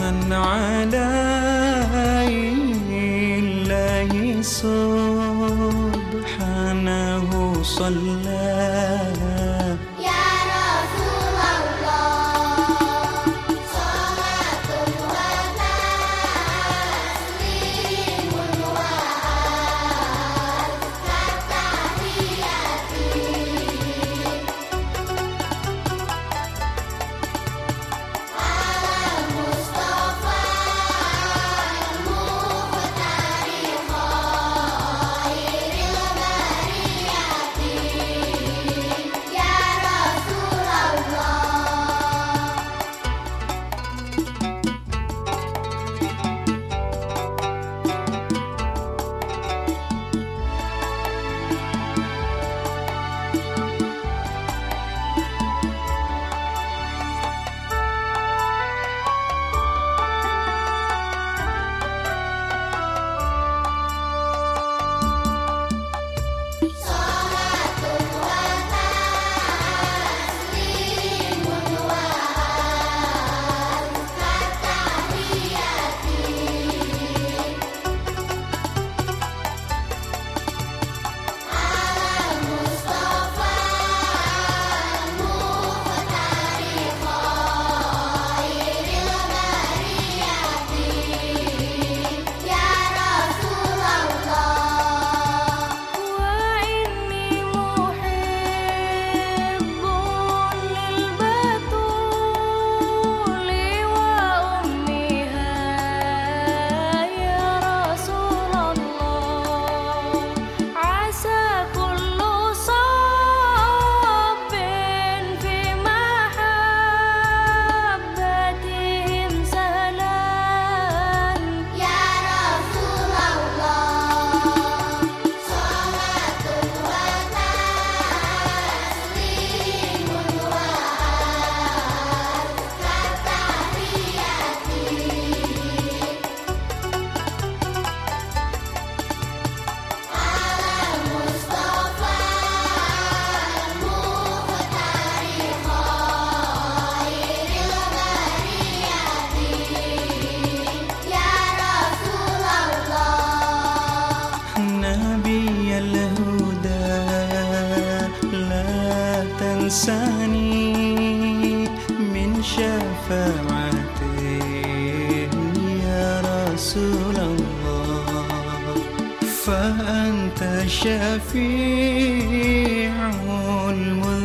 من على الله سبحانه صلى تنساني من شفاعتك يا رسول الله فأنت شفيع المذنب